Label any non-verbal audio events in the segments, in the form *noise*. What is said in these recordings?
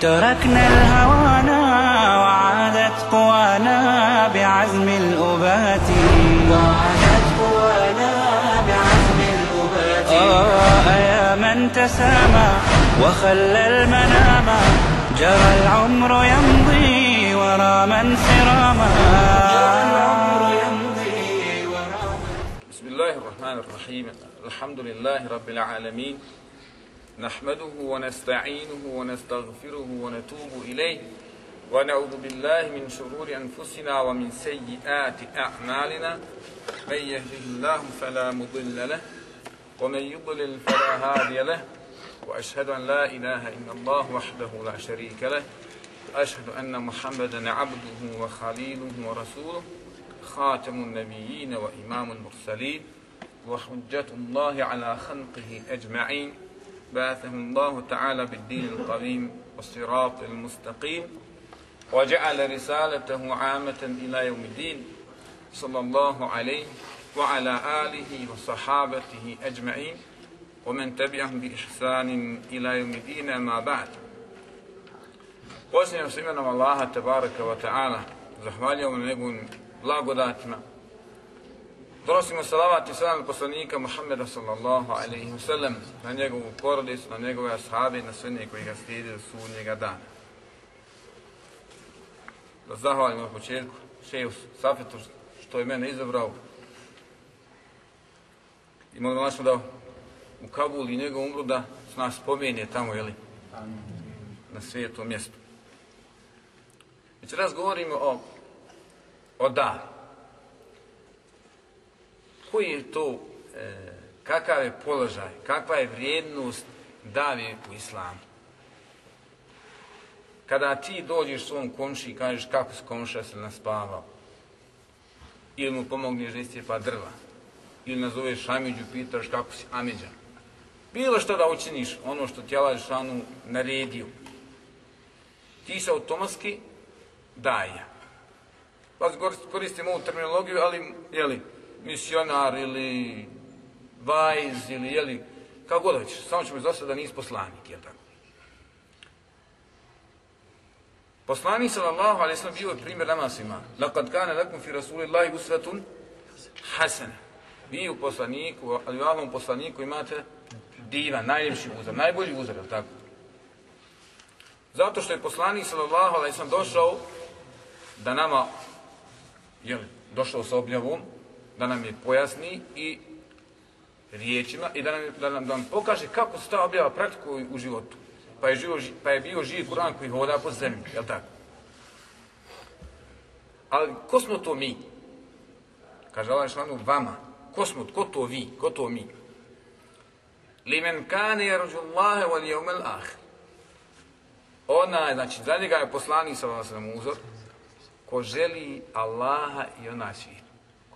تركنا الهوانا وعادت قوانا بعزم الأبات. وعادت قوانا بعزم الأبات. آه يا من تسامى وخلى المنام. جرى العمر يمضي ورا من سراما. بسم الله الرحمن الرحيم. الحمد لله رب العالمين. نحمده ونستعينه ونستغفره ونتوب إليه. ونعوذ بالله من شرور أنفسنا ومن سيئات أعمالنا. من يهده الله فلا مضل له ومن يضلل فلا هادي له. وأشهد أن لا إله إلا الله وحده لا شريك له. أشهد أن محمدا عبده وخليله ورسوله خاتم النبيين وإمام المرسلين وحجة الله على خلقه أجمعين. بعثه الله تعالى بالدين القويم والصراط المستقيم وجعل رسالته عامة إلى يوم الدين صلى الله عليه وعلى آله وصحابته أجمعين ومن تبعهم بإحسان إلى يوم الدين ما بعد Posljednjom se imenom Allaha tabaraka wa ta'ala zahvaljujemo na njegovim blagodatima. Donosimo salavat i salam poslanika Muhammeda sallallahu alaihi wa sallam na njegovu porodicu, na njegove ashabi, na sve koji ga slijede do sudnjega dana. Da zahvalimo na početku šeju Safetu što je mene izabrao i molim vas da u Kabul i njegov umru da s nas spomenje tamo, jeli, na svijetom mjestu. Večeras govorimo o, o daru Koji je to, e, kakav je položaj, kakva je vrijednost davi u islamu? Kada ti dođeš svom komši i kažeš kako se komša se naspavao, ili mu pomogneš da istjepa drva, ili nazoveš Amidžu, pitaš kako si Amidža. Bilo što da učiniš, ono što ti Allah Žešanu naredio, ti se automatski daje. Pa koristimo ovu terminologiju, ali, jeli, misionar ili vajz ili, jeli, kako god hoćeš, samo ćemo izostati da nisi poslanik, jel tako? Poslanik sallallahu alejhi ve sellem bio je primjer nama svima. Laqad kana lakum fi rasulillahi uswatun hasana. Vi u poslaniku, ali u Allahovom poslaniku imate divan, najljepši uzor, najbolji uzor, jel tako? Zato što je poslanik sallallahu alejhi ve sellem došao da nama je došao sa obljavom, da nam je pojasni i riječima i da nam, da nam, da nam pokaže kako se ta objava praktikuje u životu. Pa je, živo, pa je bio živ Kur'an koji hoda po zemlji, jel tako? Ali ko smo to mi? Kaže Allah Šlanu, vama. Ko smo, ko to vi, ko to mi? Limen kane jerđu Allahe wal jevmel ah. Ona, znači, za njega je poslanik sa vam uzor, ko želi Allaha i onaj svijet.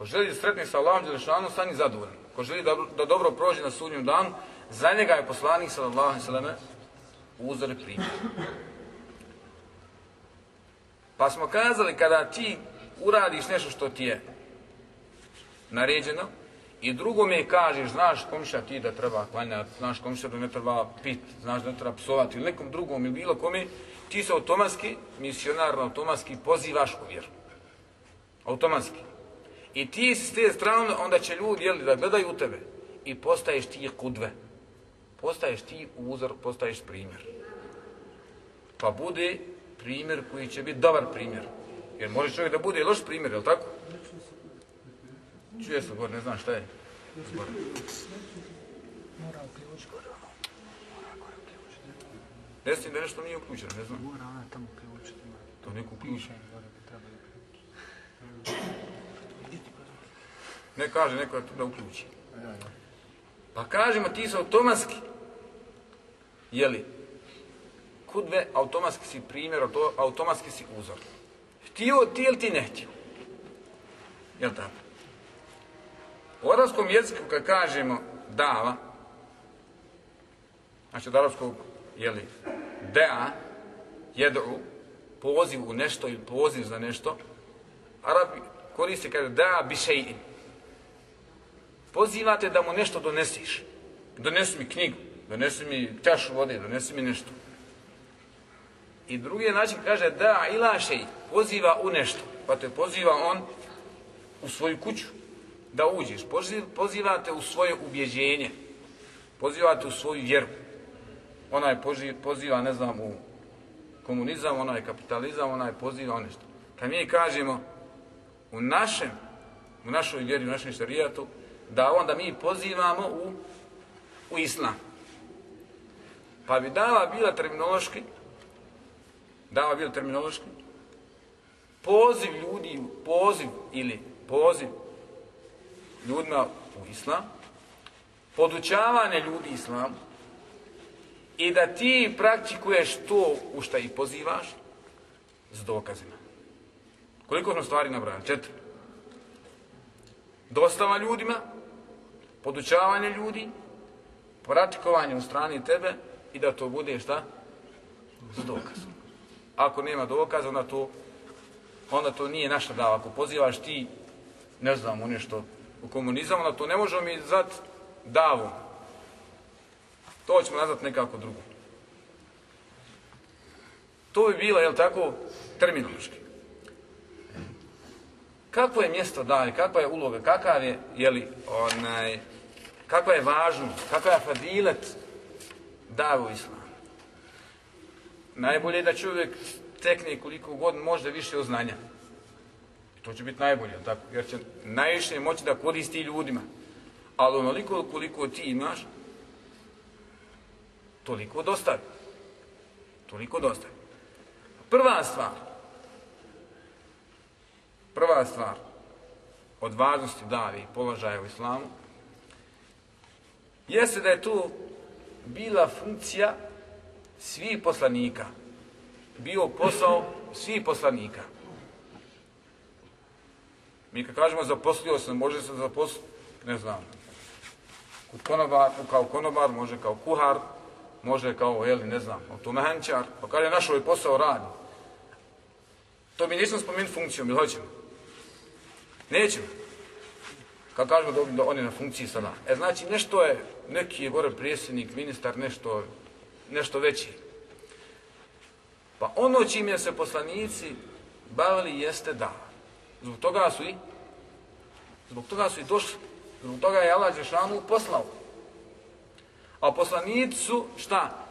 Ko želi da sretne sa Allahom Đelešanu, stani zadovoljan. Ko želi da, da dobro prođe na sudnjem danu, za njega je poslanik sallallahu alejhi ve uzor primjer. Pa smo kazali kada ti uradiš nešto što ti je naređeno i drugome kažeš, znaš komša ti da treba klanjati, znaš komša da ne treba pit, znaš da ne treba psovati ili nekom drugom ili bilo kome, ti se automatski, misionarno automatski pozivaš u vjeru. Automatski. I ti s te strane, onda će ljudi jeli, da gledaju u tebe i postaješ ti kudve. Postaješ ti uzor, postaješ primjer. Pa bude primjer koji će biti dobar primjer. Jer može čovjek da bude loš primjer, je li tako? Čuje se gore, ne znam šta je. Gore. Mora uključiti. Reci da nešto nije uključeno, ne znam. Mora ona tamo uključiti. To neko uključi. Piše gore bi trebali Ne kaže neko da uključi. Pa kažemo ti su automatski. Jeli? kudve, automatski si primjer, auto- automatski si uzor. Htio ti ili ti ne htio. Jel tako? U arabskom jeziku kad kažemo dava, znači od arabskog, jeli, dea, jedu, poziv u nešto ili poziv za nešto, Arabi koriste kada da bi še'in. Pozivate da mu nešto donesiš. Donesi mi knjigu, donesi mi čašu vode, donesi mi nešto. I drugi način kaže da ilašej, poziva u nešto. Pa te poziva on u svoju kuću da uđeš. Poziva Pozivate u svoje ubjeđenje. Pozivate u svoju vjeru. Onaj je poziva, ne znam, u komunizam, onaj kapitalizam, onaj poziva u nešto. Kad mi kažemo u našem, u našoj vjeri, u našem šarijatu, da onda mi pozivamo u, u islam. Pa bi dava bila terminološki, dava bila terminološki, poziv ljudi, poziv ili poziv ljudima u islam, podučavanje ljudi islamu, i da ti praktikuješ to u šta ih pozivaš s dokazima. Koliko smo stvari nabrali? Četiri. Dostava ljudima, podučavanje ljudi, praktikovanje u strani tebe i da to bude šta? S dokazom. Ako nema dokaza, onda to, onda to nije naša dava. Ako pozivaš ti, ne znam, u nešto, u komunizam, onda to ne možemo mi zvati davom. To ćemo nazvati nekako drugo. To bi bilo, jel tako, terminološki. Kakvo je mjesto daje, kakva je uloga, kakav je, jeli, onaj, kakva je važnost, kakav je fadilet davu islamu. Najbolje je da čovjek tekne koliko god može više od znanja. To će biti najbolje, tako? jer će najviše moći da koristi ljudima. Ali onoliko koliko ti imaš, toliko dostavi. Toliko dostavi. Prva stvar, prva stvar od važnosti davi položaja u islamu, jeste da je tu bila funkcija svih poslanika. Bio posao svih poslanika. Mi kad kažemo zaposlio sam, može se zaposliti, ne znam, kod konobar, kao konobar, može kao kuhar, može kao, jeli, ne znam, automehančar, pa kada je naš i posao radi. To mi nismo spomenuti funkcijom, mi hoćemo? Nećemo. Kad kažemo da, da on je na funkciji sada. E znači nešto je, neki je gore prijesednik, ministar, nešto, nešto veći. Pa ono čime se poslanici bavili jeste da. Zbog toga su i zbog toga su i došli. Zbog toga je Allah Žešanu poslao. A poslanici su šta?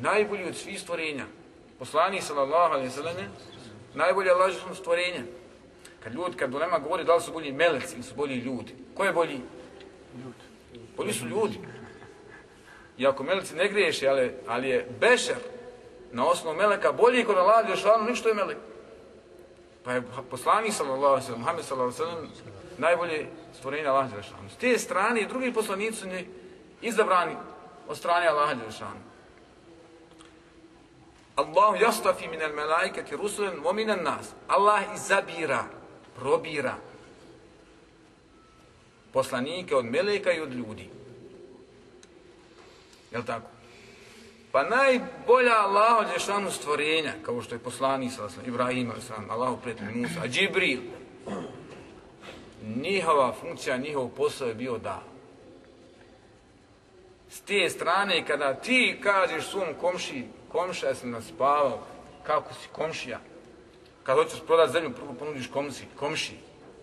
Najbolji od svih stvorenja. Poslanik sallallahu alejhi ve selleme najbolje Allah stvorenje. Kad ljudi, kad ulema govori da li su bolji meleci ili su bolji ljudi. Ko je bolji? Ljudi. Bolji su ljudi. I ako meleci ne griješe, ali, ali je bešer na osnovu meleka bolji kod Allah Žešanu nego što je melek. Pa je poslanik sallallahu alejhi ve sellem, Muhammed sallallahu alejhi ve sellem najbolje stvorenje Allah Žešanu. S te strane i drugi poslanici su izabrani od strane Allaha Đelešanu. Allahu jastafi min al melaikati rusulen wa min nas. Allah izabira, probira poslanike od meleka i od ljudi. Jel tako? Pa najbolja Allaho Đešanu stvorenja, kao što je poslani sa Ibrahim, Allaho prijatelj Musa, Džibril, njihova funkcija, njihov posao je bio da s te strane kada ti kažeš svom komši, komša ja sam naspavao, kako si komšija, kad hoćeš prodati zemlju, prvo ponudiš komsi, komši,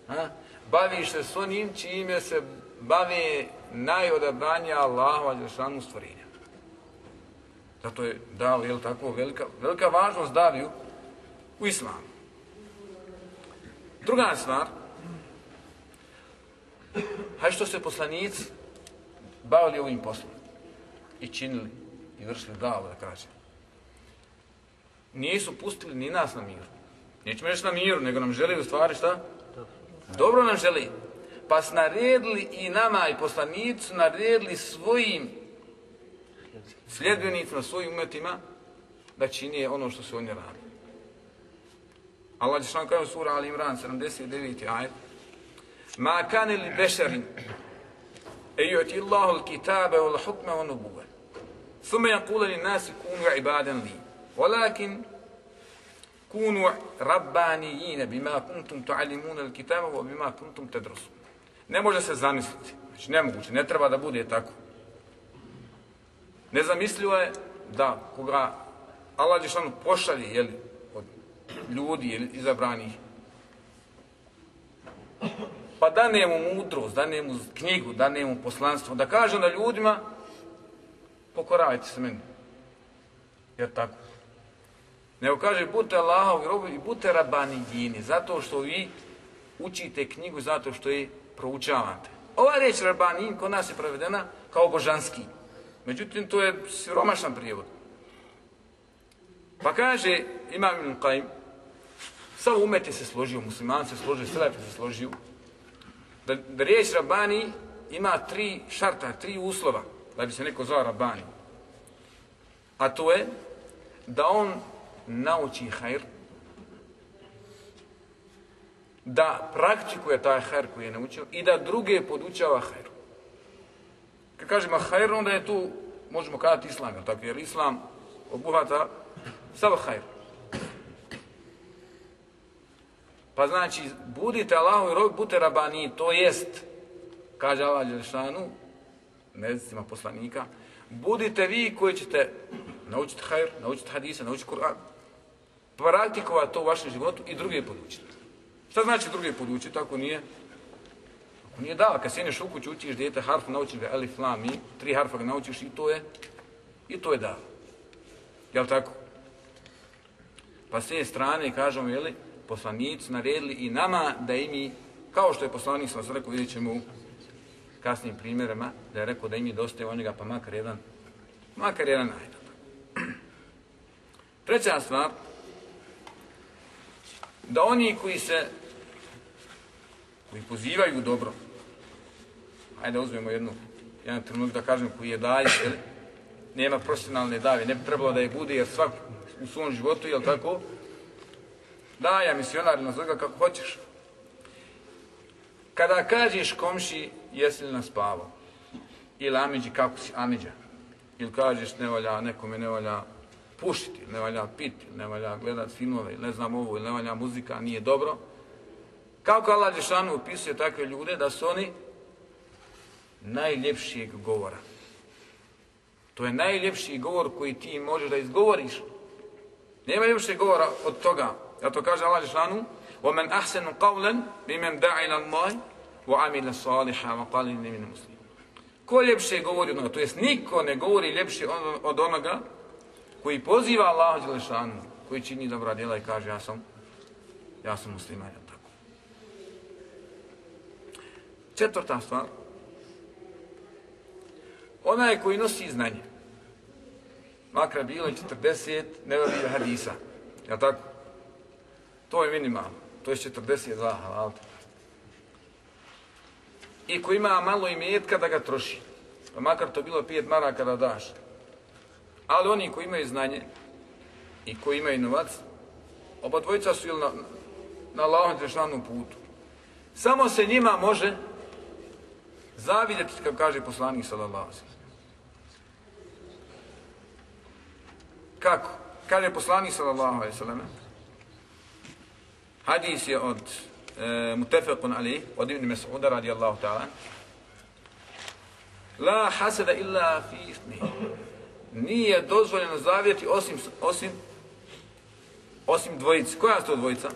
Ha? baviš se s onim čime se bave najodabranija Allahova Đelšanu stvorenja. Zato je dao, je tako, velika, velika važnost daviju u islamu. Druga stvar, hajde što se poslanici bavili ovim poslom i činili i vršili davu, da kažem. Nisu pustili ni nas na miru. Nećemo reći na miru, nego nam želi u stvari šta? Dobro nam želi. Pa su naredili i nama i poslanicu naredili svojim sljedbenicima, svojim umetima da čini ono što su oni radili. Allah je što sura Ali Imran 79. ajet Ma kane li bešerin e Allahu l-kitabe wal hukme wa nubuve thumma jakule li nasi kunu ibadan li walakin kunu rabbanijine bima kuntum tu'alimuna al-kitaba wa bima kuntum tadrusun ne može se zamisliti znači nemoguće ne treba da bude tako nezamislivo je da koga Allah je što pošalje jeli, od ljudi ili izabranih pa da mu mudrost, da mu knjigu, da mu poslanstvo, da kaže na ljudima pokoravajte se meni. Jer tako. Nego kaže, budite Allahov robovi i budite rabani djini, zato što vi učite knjigu, zato što je proučavate. Ova riječ rabanin kod nas je prevedena kao božanski. Međutim, to je siromašan prijevod. Pa kaže, imam Ibn Qaim, sav umet je se složio, musliman se složio, selef se složio, da, da riječ rabani ima tri šarta, tri uslova da bi se neko zvao rabani. A to je da on nauči hajr, da praktikuje taj hajr koji je naučio i da druge podučava hajru. Kad kažemo hajr, onda je tu, možemo kazati islam, tako, jer islam obuhata sav hajr. Pa znači, budite Allahu i rob, budite rabani, to jest, kaže Allah Đelšanu, nezicima poslanika, budite vi koji ćete naučiti hajr, naučiti hadise, naučiti Kur'an, praktikovati to u vašem životu i druge podučiti. Šta znači druge podučiti, ako nije? Ako nije dao, kad sjeneš u kuću, učiš djete harf, naučiš ga elif, la, mi, tri harfa ga naučiš i to je, i to je dava. Jel tako? Pa s te strane kažemo, jeli, poslanici naredili i nama da i mi, kao što je poslanik sam rekao, vidjet ćemo u kasnim primjerima, da je rekao da im je dosta od njega, pa makar jedan, makar jedan ajde. *clears throat* Treća stvar, da oni koji se, koji pozivaju dobro, ajde da uzmemo jednu, jedan trenutak da kažem koji je dalje, nema profesionalne dave, ne bi trebalo da je bude, jer svak u svom životu, je tako, Da, ja misionar, na ga kako hoćeš. Kada kažeš komši, jesi li naspavao? Ili Amidži, kako si Amidža? Ili kažeš, ne valja, nekome ne valja pušiti, ne valja piti, ne valja gledat filmove, ne znam ovo, ili ne valja muzika, nije dobro. Kako Allah Đešanu opisuje takve ljude da su oni najljepšijeg govora. To je najljepši govor koji ti možeš da izgovoriš. Nema ljepšeg govora od toga Zato kaže Allah Žešanu, وَمَنْ أَحْسَنُ قَوْلًا بِمَنْ دَعِ إِلَى اللَّهِ وَعَمِلَ صَالِحًا وَقَالِ نِمِنَ مُسْلِمٍ Ko ljepše govori od onoga? To jest niko ne govori ljepše od onoga koji poziva Allah Đelešanu, koji čini dobra djela i kaže ja sam, ja sam musliman. Tako. Četvrta stvar. Onaj koji nosi znanje, makra bilo 40 nevabija hadisa. Ja tako? To je minimalno. To je 42 halal. I ko ima malo imetka da ga troši. Pa makar to bilo 5 maraka da daš. Ali oni koji imaju znanje i koji imaju novac, oba dvojica su ili na, na Allahom Đelešanu putu. Samo se njima može zavidjeti, kako kaže poslanik sallallahu Kako? Kaže poslanik sallallahu alaihi sallam, Hadis je od e, Mutefekun Ali, od Ibn Mas'uda radijallahu ta'ala. La hasada illa fi ismihi. Nije dozvoljeno zavijeti osim, osim, osim dvojici. Koja je to dvojica?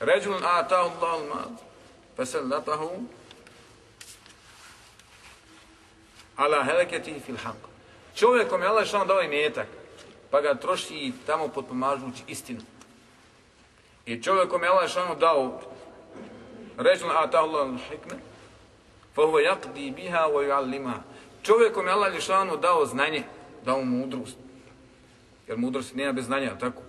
Ređulun atahu Allahu mal, fasallatahu ala helaketi fil haq. Čovjek kom je Allah što dao imetak, pa ga troši tamo potpomažući istinu. I čovjek kom je Allah šanu dao ređun ata Allah hikme, fa huwa yaqdi biha wa yu'allimaha Čovjekom je Allah šanu dao znanje, dao mudrost. Jer mudrost nema bez znanja, tako?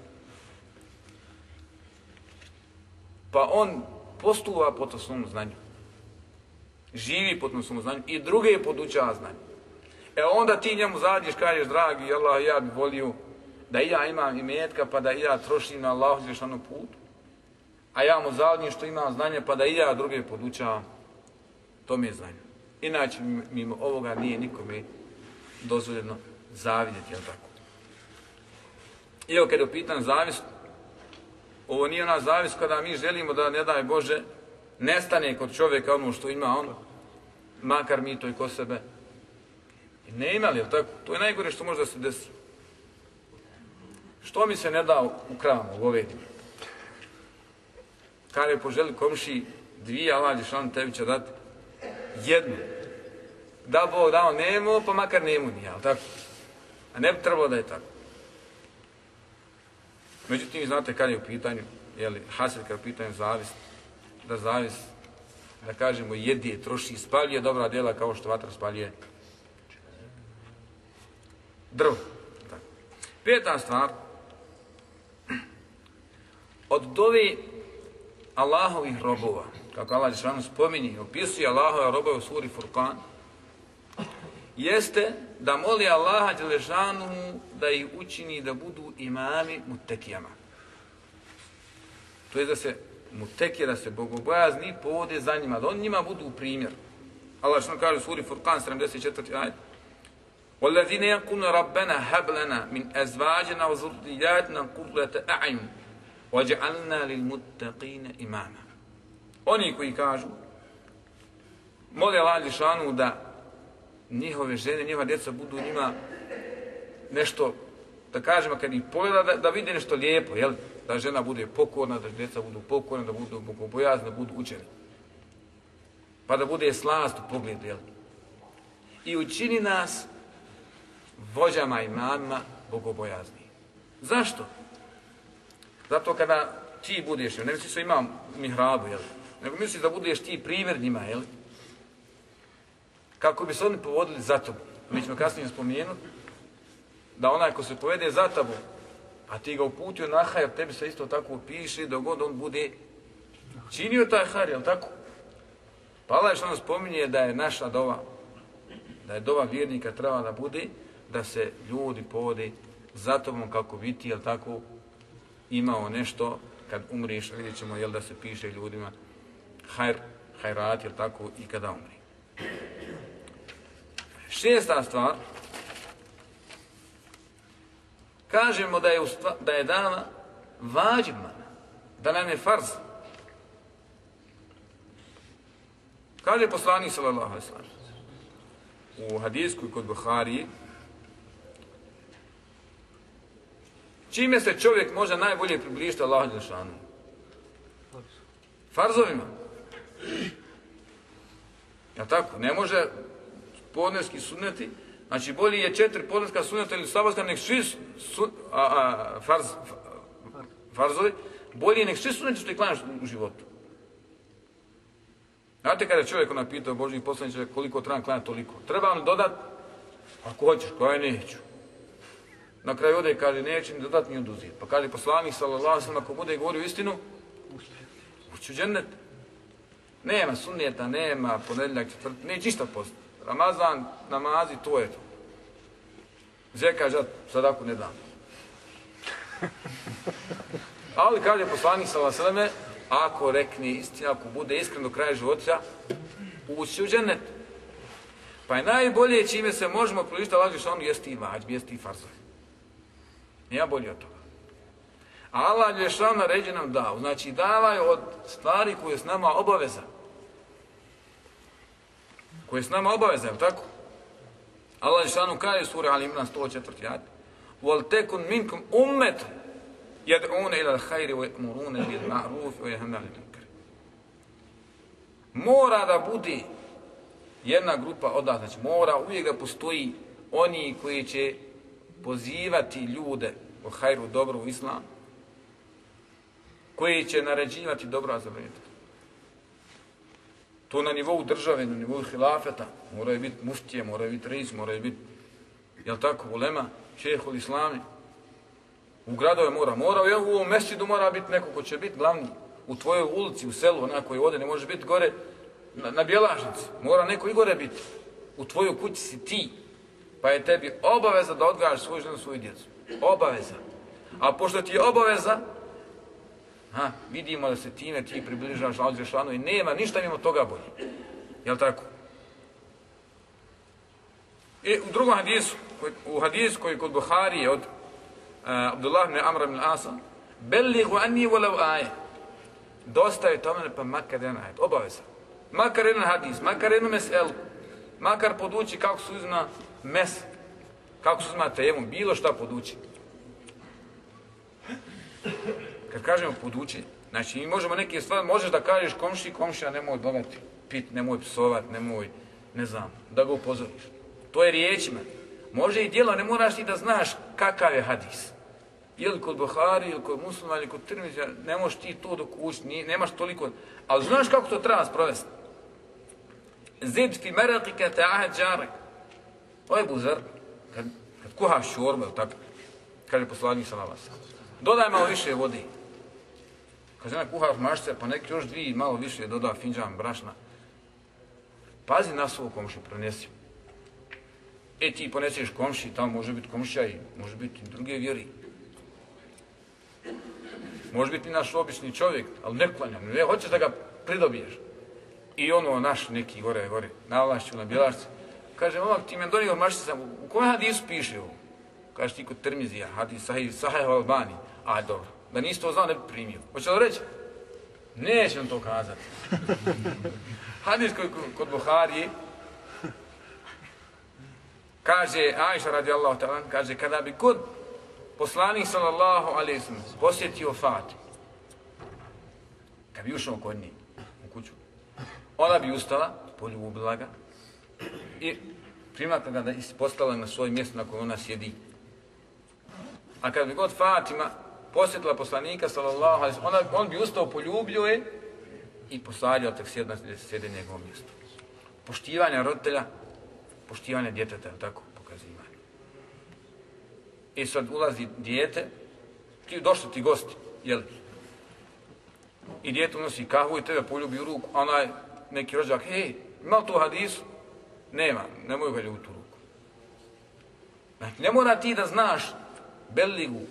Pa on postuva po to svom znanju. Živi po tom svom znanju i druge podučava znanje. E onda ti njemu zadnjiš, kažeš, dragi Allah, ja bi volio da i ja imam imetka, pa da i ja trošim na Allah zvišanu put. A ja mu zadnji što imam znanje, pa da i ja druge podučavam. To mi je znanje. Inače, mimo ovoga nije nikome dozvoljeno zavidjeti, jel tako? I evo kada je pitan zavist, ovo nije ona zavist kada mi želimo da, ne daj Bože, nestane kod čovjeka ono što ima on, makar mi to i ko sebe. I ne imali, jel tako? To je najgore što može da se desi. Što mi se ne da u kramu, u govedima? Kada je poželi komši dvije, alađe šan tebi će dati jednu. Da Bog dao nemo, pa makar nemu nije, ali tako? A ne bi trebalo da je tako. Međutim, znate kad je u pitanju, jeli, hased kad je u pitanju zavist, da zavist, da kažemo, jedi, troši, spaljuje dobra djela kao što vatra spaljuje drvo. Tako. Peta stvar, od dovi Allahovih robova, kako Allah Žešanu spominje i opisuje Allahove robove u suri Furqan, jeste da moli Allaha Đelešanu da ih učini da budu imami mutekijama. To je da se mutekije, da se bogobojazni povode za njima, da on njima budu primjer. Allah što kaže u suri Furqan 74. ajde. وَالَّذِينَ يَقُولُ رَبَّنَا هَبْ لَنَا مِنْ أَزْوَاجِنَا وَذُرِّيَّاتِنَا قُرَّةَ أَعْيُنٍ وَجَعَلْنَا لِلْمُتَّقِينَ إِمَامًا Oni koji kažu, mole Allah Lišanu da njihove žene, njihova djeca budu njima nešto, da kažemo, kad ih pogleda, da, da vide nešto lijepo, jel? Da žena bude pokorna, da djeca budu pokorna, da budu bogobojazni, da budu učeni. Pa da bude slast u pogledu, jel? I učini nas vođama i mamima bogobojazni. Zašto? Zato kada ti budeš, ne misli se imam mihrabu, jel? Nego misliš da budeš ti primjer njima, jel? kako bi se oni povodili za tobom. Mi ćemo kasnije spomenuti da onaj ko se povede za tobom, a ti ga uputio na hajr, tebi se isto tako upiši dok god on bude činio taj hajr, jel tako? Pa Allah što ono nam spominje da je naša dova, da je dova vjernika treba da bude, da se ljudi povode za tobom kako biti, jel tako, imao nešto, kad umriš, vidjet ćemo, jel da se piše ljudima hajr, hajrat, jel tako, i kada umri. Šesta stvar, kažemo da je, ustva, da je dana vađibna, da nam je farz. Kaže poslanik sallallahu alejhi ve u u i kod Buhari Čime se čovjek može najbolje približiti Allahu Đelšanu? Farzovima. Ja tako, ne može podneski sunneti, znači bolji je četiri podneska sunneta ili sabaska, nek svi su, a, a, farz, farzovi, bolji je nek svi sunneti što je klanjaš u životu. Znate kada čovjek ona pitao Božnih poslanića koliko treba klanjati toliko, treba li dodat? Ako hoćeš, koja neću. Na kraju ode i kaže, neće ni dodat ni oduzeti. Pa kaže poslanik, sallallahu sallam, ako bude govorio istinu, ući u džennet. Nema sunnijeta, nema ponedljak, četvrt, neće ništa postati. Ramazan, namazi, to je to. Zeka, žad, sadaku ne dam. *laughs* Ali kaže poslanik sa Vaseleme, ako rekne istina, ako bude iskren do kraja života, ući u džennet. Pa je najbolje čime se možemo prilišiti da Žešanu jeste i vađbi, jeste i farzoj. Nija bolje od toga. Allah je naređe nam dao. Znači davaj od stvari koje je s nama obaveza koje je s nama obaveza, je tako? Allah je šanu kaže sura Ali Imran 104. ajde. Wal tekun minkum ummet yad'una ila al-khayri wa ya'muruna bil ma'ruf wa yanhauna 'anil munkar. Mora da bude jedna grupa od nas, znači mora uvijek da postoji oni koji će pozivati ljude u hajru, dobro, u islam, koji će naređivati dobro, a zabraniti To na nivou države, na nivou hilafeta, moraju biti muftije, moraju biti reis, moraju biti, jel tako, ulema, šehol islami. U gradove mora, mora, u ovom mesidu mora biti neko ko će biti glavni. U tvojoj ulici, u selu, onako je ovdje, ne može biti gore na, na bjelažnici. Mora neko i gore biti. U tvojoj kući si ti. Pa je tebi obaveza da odgajaš svoju ženu, svoju djecu. Obaveza. A pošto ti je obaveza, ha, vidimo da se time ti približavaš Allah Đelešanu i nema ništa mimo toga bolje. Jel tako? E, u drugom hadisu, u hadisu koji kod Buhari od uh, Abdullah ibn Amr ibn Asa, Belligu anni walau aje. Dosta je tome pa makar jedan ajet. Obaveza. Makar jedan hadis, makar jednu meselu, makar podući kako se uzma mes, kako se uzma temu, bilo šta podući. Kažemo podučenje. znači mi možemo neke stvari, možeš da kažeš komši, komšija nemoj dovati, pit, nemoj psovat, nemoj, ne znam, da ga upozoriš. To je riječima. Može i djelo, ne moraš ti da znaš kakav je hadis. Ili kod Buhari, ili kod muslima, ili kod Tirmizija, ne možeš ti to dok ući, nije- nemaš toliko, ali znaš kako to treba sprovesti. Zid fi merakike te ahad džarek. Ovo je buzar, kad, kad kuhaš šorbu, tako, kaže poslanik sa vas. Dodaj malo više vode. Kad žena kuhaš mašce, pa neki još dvije malo više doda finđan brašna. Pazi na svog komšu, prenesi. E ti poneseš komši, tamo može biti komšija i može biti i druge vjeri. Može biti naš obični čovjek, ali ne klanja, ne hoćeš da ga pridobiješ. I ono naš neki gore, gore, na vlašću, na bjelašci. Kaže, momak, ti me donio mašće sam, u kojem hadisu piše ovo? Kaže ti kod Termizija, hadis sahih, sahih Albani. A, dobro, da nisi to znao, ne bi primio. Hoće li reći? Neće vam to kazati. Hadis koji kod- Buhari Buharije, kaže Ajša radijallahu ta'ala, kaže kada bi kod poslanik sallallahu alaihi sallam posjetio Fatim, kad bi ušao kod nje u kuću, ona bi ustala, poljubila ga i primakla ga da is- na svoje mjesto na kojem ona sjedi. A kad bi god Fatima posjetila poslanika sallallahu alaihi sallam, ona, on bi ustao, poljubio je i posadio tek sjedi na sjede njegovom mjestu. Poštivanje roditelja, poštivanje djeteta, tako, pokazivanje. I sad ulazi dijete, ti došli ti gosti, jel? I dijete unosi kahvu i tebe poljubi u ruku, a onaj neki rođak, hej, ima tu hadisu? Nema, nemoj ga ljubiti u ruku. Znači, ne mora ti da znaš beligu,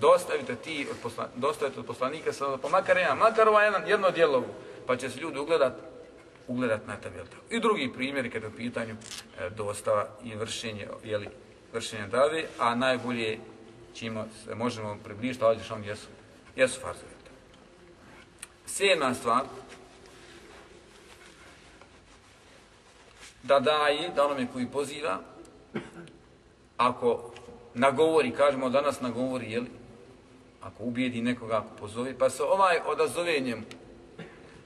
dostavite ti od, posla, dostavite od poslanika, sa, pa makar jedan, makar ovaj jedan, jedno djelovo, pa će se ljudi ugledat, ugledat na tebe. tako? I drugi primjeri kada je u pitanju e, dostava i vršenje, jeli, vršenje dave, a najbolje čimo se možemo približiti, ali što jesu, jesu farzovi. Sedma stvar, da daje, da onome koji poziva, ako nagovori, kažemo danas nagovori, jeli, ako ubijedi nekoga, ako pozove, pa se ovaj odazove njemu,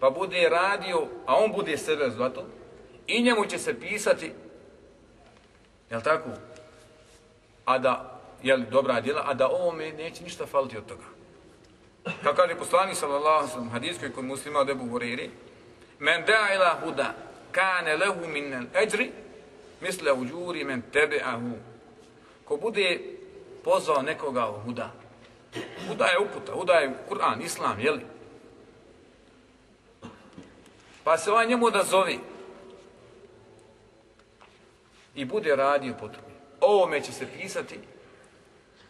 pa bude radio, a on bude sebe zvato, i njemu će se pisati, jel tako, a da, jel, dobra djela, a da ovome neće ništa faliti od toga. Kako kaže poslanik sallallahu alejhi ve sellem kod muslima od Ebu Hurajre, men da'a ila huda kane lehu minnel eđri, misle uđuri men tebe'ahu. Ko bude pozvao nekoga u huda, huda je uputa, huda je Kur'an, Islam, jeli? Pa se ovaj njemu da zove i bude radio po tome. Ovome će se pisati,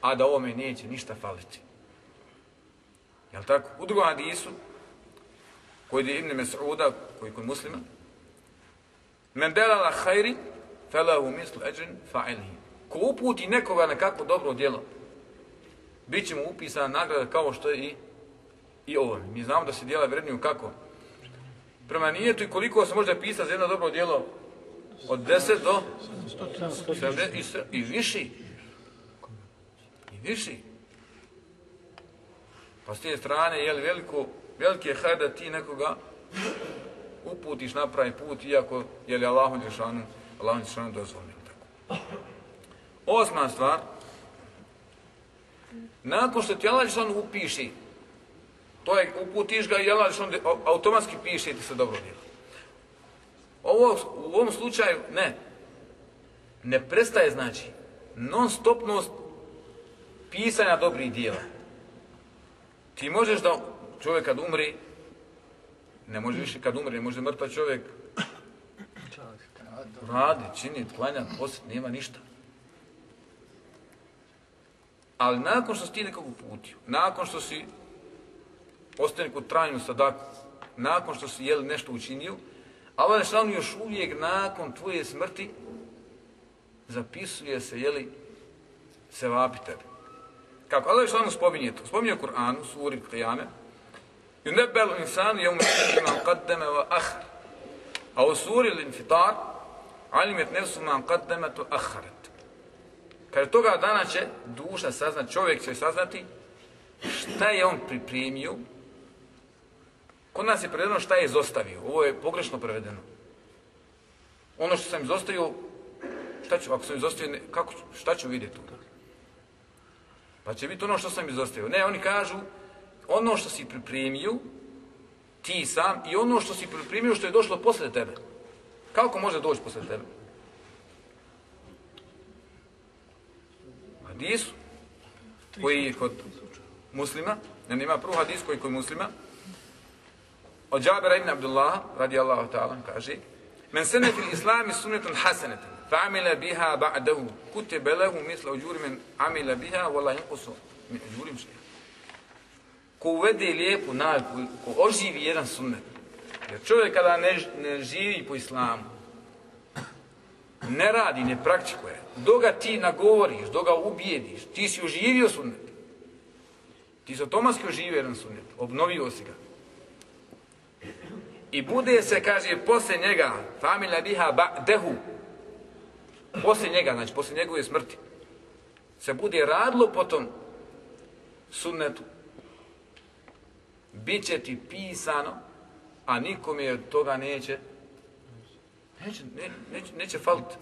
a da ovome neće ništa faliti. Jel tako? U drugom hadisu, koji je Ibn Mes'uda, koji je kod muslima, Men delala hajri, felahu mislu eđrin fa'ilhi. Ko uputi nekoga na kako dobro djelo, bit će mu upisana nagrada kao što je i, i ovo. Mi znamo da se djela vredniju kako? Prema nijetu i koliko se može pisati za jedno dobro djelo? Od 10 do 70 i, i viši. I viši. Pa s te strane, je li veliko, veliki je hajda da ti nekoga uputiš na pravi put, iako je li Allahom Đešanu, Allahom Đešanu dozvolio. Tako. Osma stvar, nakon što ti Allah upiši, to je, uputiš ga i Allah Đešanu automatski piše ti se dobro djelo. Ovo, u ovom slučaju, ne. Ne prestaje znači non stopnost pisanja dobrih dijela. Ti možeš da čovjek kad umri, ne može više kad umre, može mrtav čovjek radi, čini, klanja, posjet, nema ništa. Ali nakon što si ti nekog uputio, nakon što si ostaje neku trajnu sadaku, nakon što si jeli nešto učinio, Allah Žešanu još uvijek nakon tvoje smrti zapisuje se, jeli, se vapi tebe. Kako Allah Žešanu spominje to? Spominje u Kur'anu, suri Qiyame, Yunebel nebelu insanu je umrti man qaddeme wa ahar. A u suri l'infitar, alimet nefsu man qaddeme tu aharet. Kaže, toga dana će duša saznati, čovjek će saznati šta je on pripremio. Kod nas je prevedeno šta je izostavio. Ovo je pogrešno prevedeno. Ono što sam izostavio, šta ću, ako sam izostavio, ne, kako, šta ću vidjeti tu? Pa će biti ono što sam izostavio. Ne, oni kažu, ono što si pripremio, ti sam, i ono što si pripremio što je došlo posle tebe. Kako može doći posle tebe? Hadisu, koji je kod muslima, ne nema prvo hadis koji kod muslima, od Džabera ibn Abdullah, radijallahu ta'ala, kaže, Men sene fil islami sunnetan hasanatan, fa amila biha ba'dahu, kutiba lahu misla uđuri men amila biha, wala yanqusu min uđurim šeha. Ko uvede lijepu naviku, ko oživi jedan sunnet, jer čovjek kada ne, ne živi po islamu, ne radi, ne praktikuje, dok ga ti nagovoriš, dok ga ubijediš, ti si oživio sunnet. Ti si automatski oživio jedan sunnet, obnovio si ga. I bude se, kaže, posle njega, famila biha ba'dehu, posle njega, znači posle njegove smrti, se bude radilo potom sunnetu, bit će ti pisano, a nikome od toga neće, neće, ne, neće, neće faliti.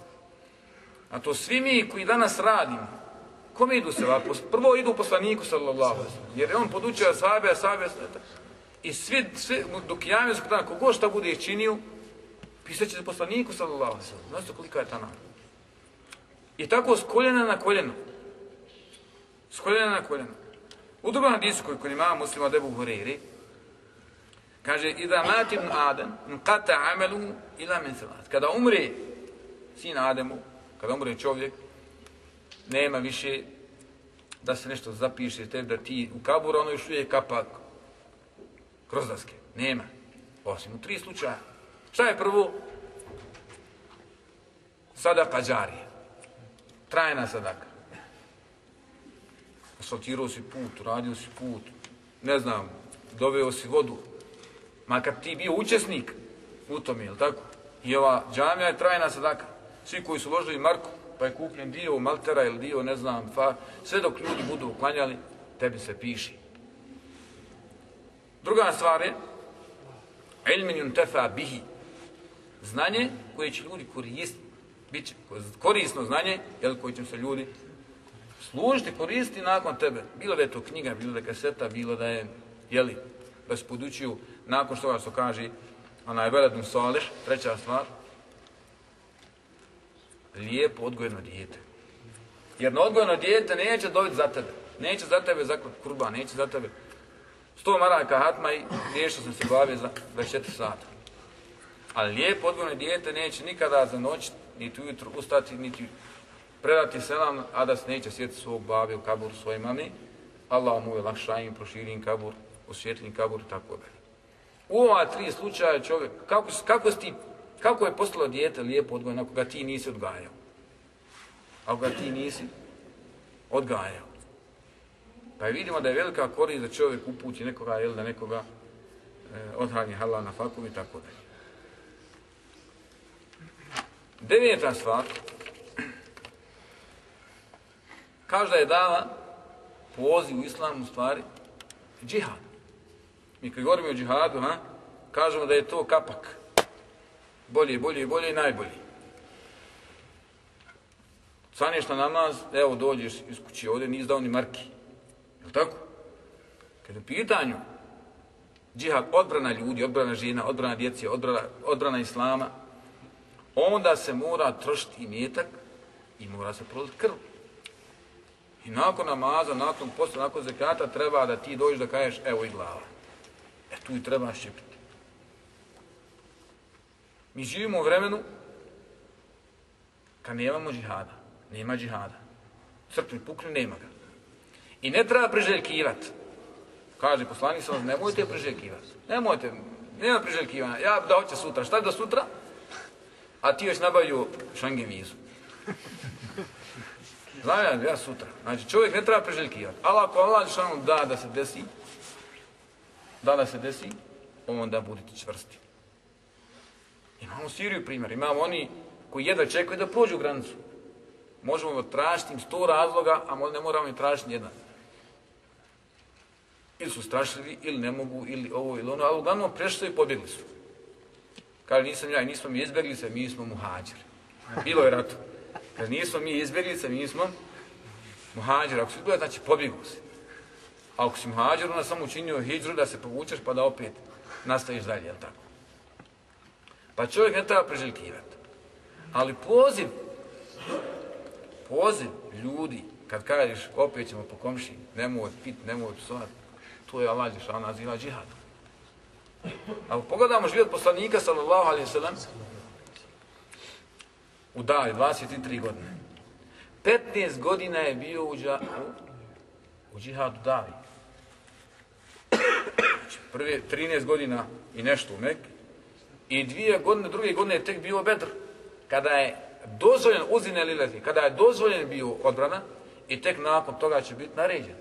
A to svi mi koji danas radimo, kome idu se ovako? Prvo idu poslaniku, sallallahu alaihi jer je on podučio sahabe, a sahabe, i svi, svi dok javio se dana, kogo šta bude ih činio, pisat će se poslaniku, sallallahu alaihi wa sallam. To kolika je ta nama? I tako s koljena na koljeno. S koljena na koljeno. U drugom hadisu koji kod imama muslima debu Hureyri, kaže, Ida matim Adam, nkata amelu ila min salat. Kada umre sin Ademu, kada umre čovjek, nema više da se nešto zapiše, te da ti u kaburu, ono još uvijek kapak kroz daske. Nema. Osim u tri slučaja. Šta je prvo? Sadaka džarije. Trajna sadaka. Asfaltirao si put, radio si put, ne znam, doveo si vodu. Makar ti bio učesnik u tome, je tako? I ova džamija je trajna sadaka. Svi koji su ložili Marku, pa je kupljen dio maltera ili dio, ne znam, fa, sve dok ljudi budu uklanjali, tebi se piši. Druga stvar je, ilmin yuntafa bihi, znanje koje će ljudi koristiti, bit će korisno znanje, jel, koje će se ljudi služiti, koristiti nakon tebe. Bilo da je to knjiga, bilo da je kaseta, bilo da je, jeli, da se podučuju nakon što vas to kaže onaj veledun salih, treća stvar, lijepo odgojeno dijete. Jer na odgojeno dijete neće dobiti za tebe. Neće za tebe zaklat kurba, neće za tebe Sto maraka hatma i riješio sam se glave za 24 sata. Ali lijepo odgojeno dijete neće nikada za noć, niti ujutru ustati, niti predati selam, a da se neće sjeti svog babi u kaburu svoje mami. Allah mu je lakša im, proširi kabur, osvjetli kabur i tako dalje. U ova tri slučaja čovjek, kako, kako, si ti, kako je postalo dijete lijepo odgojeno ako ga ti nisi odgajao? Ako ga ti nisi odgajao. Pa vidimo da je velika korist da čovjek uputi nekoga, jel da nekoga e, odhrani halal na fakum i tako dalje. Devijeta stvar, kaže da je dala poziv u islamu stvari džihad. Mi kad govorimo o džihadu, ha, kažemo da je to kapak. Bolje, bolje, bolje i najbolji. Sanješ na namaz, evo dođeš iz kući, ovdje nisi dao ni marki. Je tako? Kad je u pitanju džihad, odbrana ljudi, odbrana žena, odbrana djece, odbrana, odbrana islama, onda se mora trošiti i i mora se proliti krv. I nakon namaza, nakon posla, nakon zekata treba da ti dođeš da kažeš evo i glava. E tu i treba ščepiti. Mi živimo u vremenu kad nemamo džihada. Nema džihada. Crkvi pukne, nema ga. I ne treba priželjkivati. Kaže poslanik sam, nemojte priželjkivati. Nemojte, nema priželjkivanja. Ja da hoće sutra. Šta je do sutra? A ti još nabavio šangen vizu. Znam ja, ja sutra. Znači čovjek ne treba priželjkivati. Ali ako Allah da da se desi, da da se desi, onda budite čvrsti. Imamo Siriju primjer. Imamo oni koji jedva čekaju da prođu granicu. Možemo tražiti im sto razloga, a ne moramo im tražiti jedan. Ili su strašljivi, ili ne mogu, ili ovo, ili ono, ali uglavnom prešli su i pobjegli su. Kaže, nisam ja i nismo mi izbjeglice, mi smo muhađeri. Bilo je ratu. Kaže, nismo mi izbjeglice, mi smo muhađeri. Ako su izbjeglice, znači pobjegli se. A ako si muhađer, onda samo učinio hijđru da se povučeš pa da opet nastaviš dalje, jel tako? Pa čovjek ne treba preželjkivati. Ali poziv, poziv ljudi, kad kažeš opet ćemo po komši, nemoj pit, nemoj psovat, to je Allah Žešan naziva džihad. Ako pogledamo život poslanika, sallallahu alaihi sallam, u Davi, 23 godine. 15 godina je bio u, dža, u, u džihadu Davi. Znači, prve 13 godina i nešto u Mek, i dvije godine, druge godine je tek bio Bedr, kada je dozvoljen uzine lileti, kada je dozvoljen bio odbrana, i tek nakon toga će biti naređen.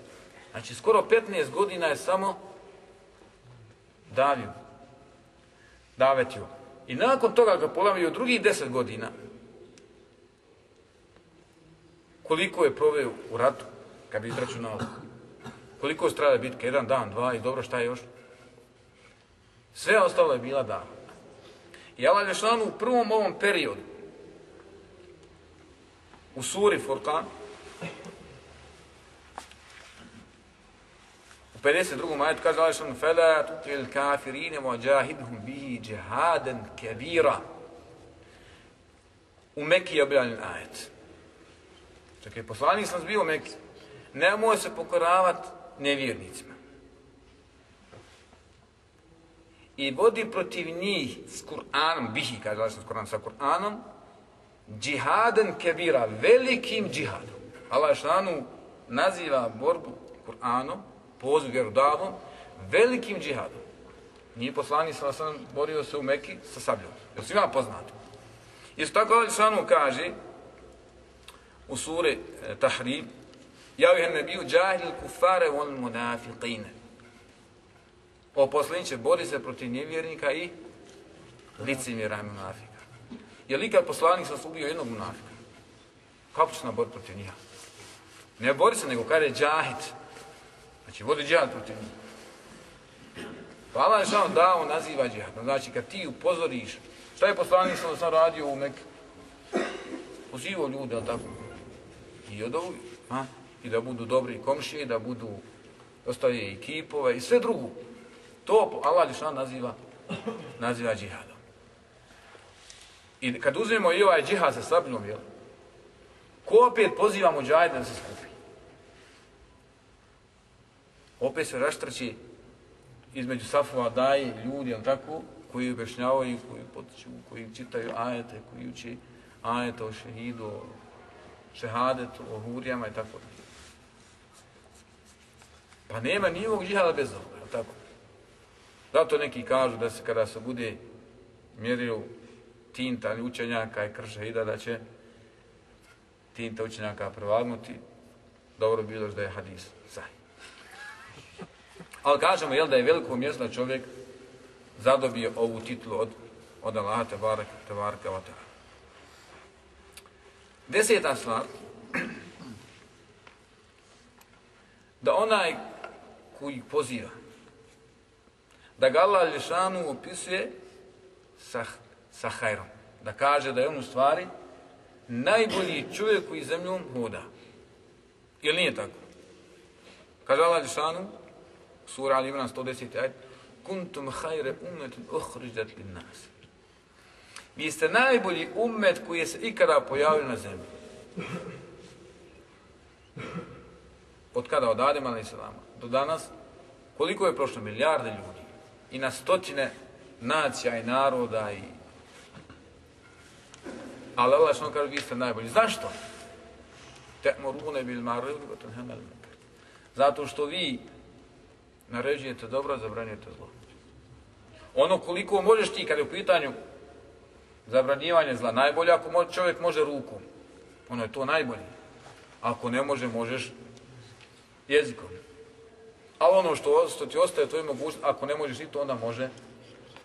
Znači, skoro 15 godina je samo davio, davetio. I nakon toga ga polavio drugih 10 godina, koliko je proveo u ratu, kad bi izračunao, koliko je strada bitke, jedan dan, dva i dobro, šta je još? Sve ostalo je bila dava. I Allah Žešanu u prvom ovom periodu, u suri Furkan, u 52. majetu kaže Allah Žešanu فَلَا تُتِعِ الْكَافِرِينَ وَجَاهِدْهُمْ بِهِ جَهَادًا كَبِيرًا U Mekiji je objavljen ajet. Čekaj, poslanik sam zbio u Mekiji. Nemoj se pokoravati nevjernicima. i vodi protiv njih s Kur'anom, bihi, kaže Allah s Kur'anom, sa Kur'anom, džihaden kebira, velikim džihadom. Allah šanu naziva borbu Kur'anom, poziv vjerodavom, velikim džihadom. Nije poslani sa sam borio se u Meki sa sabljom. Jel svima poznato. Isto tako Allah šanu kaže u suri eh, Tahrim, Ja bih ne bio džahil kufare on munafiqine o poslaniće, bori se protiv nevjernika i licimjera i munafika. Je li kad poslanik sam ubio jednog munafika? Kako će se bori protiv njega? Ne bori se, nego kada je džahid. Znači, vodi džahid protiv njega. Pa Allah je samo dao, naziva džihad. Pa znači, kad ti upozoriš, šta je poslanik sam sam radio u Mek? Pozivao ljude, ali tako? I odovu, ha? a? I da budu dobri komšije, da budu, ostaje i kipove i sve drugo. To Allah Đešan naziva, naziva džihadom. I kad uzmemo i ovaj džihad sa slabinom, jel? Ko opet poziva muđajde da se skupi? Opet se raštrči između safova daje ljudi, jel tako? Koji objašnjavaju, koji potiču, koji čitaju ajete, koji uči ajete o šehidu, o šehadetu, o hurijama i tako. dalje. Pa nema nijevog džihada bez ovoga, tako? Zato neki kažu da se kada se bude mjerio tinta učenjaka i krše ida, da će tinta učenjaka prevagnuti, dobro bilo da je hadis sahih. Ali kažemo, jel, da je veliko mjesto da čovjek zadobije ovu titulu od, od Allaha te barak, te barak. Deseta stvar, *clears throat* da onaj koji poziva, da ga Allah Lješanu opisuje sa, sa hajrom. Da kaže da je on u stvari najbolji čovjek koji zemljom hoda. Ili nije tako? Kaže Allah Lješanu, sura Ali Imran 110. ajde, kuntum hajre umetin ohriđat li nas. Vi ste najbolji umet koji je se ikada pojavio na zemlji. Od kada od Adema, ali do danas, koliko je prošlo milijarde ljudi? i na stotine nacija i naroda i ali Allah što kaže vi ste najbolji. Zašto? Te morune bil maril Zato što vi naređujete dobro, zabranjujete zlo. Ono koliko možeš ti kad je u pitanju zabranjivanje zla, najbolje ako može, čovjek može rukom. Ono je to najbolje. Ako ne može, možeš jezikom. A ono što, što ti ostaje, to je mogućnost, ako ne možeš i to, onda može